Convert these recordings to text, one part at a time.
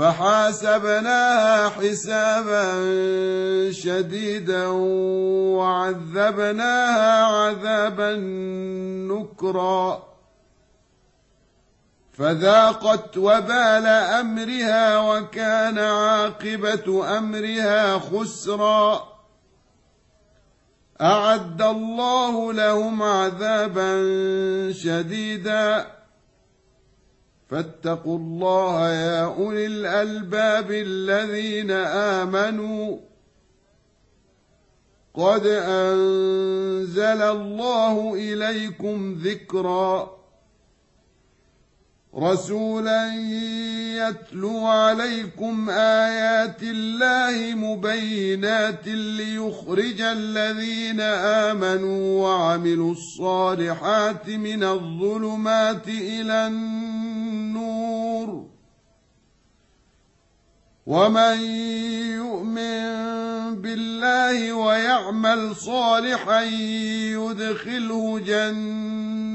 فحاسبناها حسابا شديدا وعذبناها عذابا نكرا. فذاقت وبال أمرها وكان عاقبة أمرها خسرا. أعد الله لهم عذابا شديدا. فاتقوا الله يا أولي الألباب الذين آمنوا. قد أنزل الله إليكم ذكرا. رسولا يتلو عليكم آيات الله مبينات ليخرج الذين آمنوا وعملوا الصالحات من الظلمات إلى النور. ومن يؤمن بالله ويعمل صالحا يدخله جنات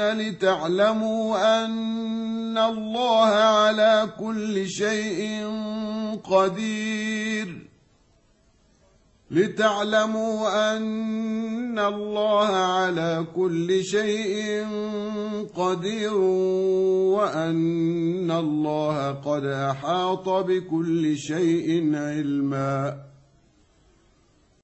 لتعلموا أن الله على كل شيء قدير. لتعلموا أن الله على كل شيء قدير وأن الله قد أحاط بكل شيء علما.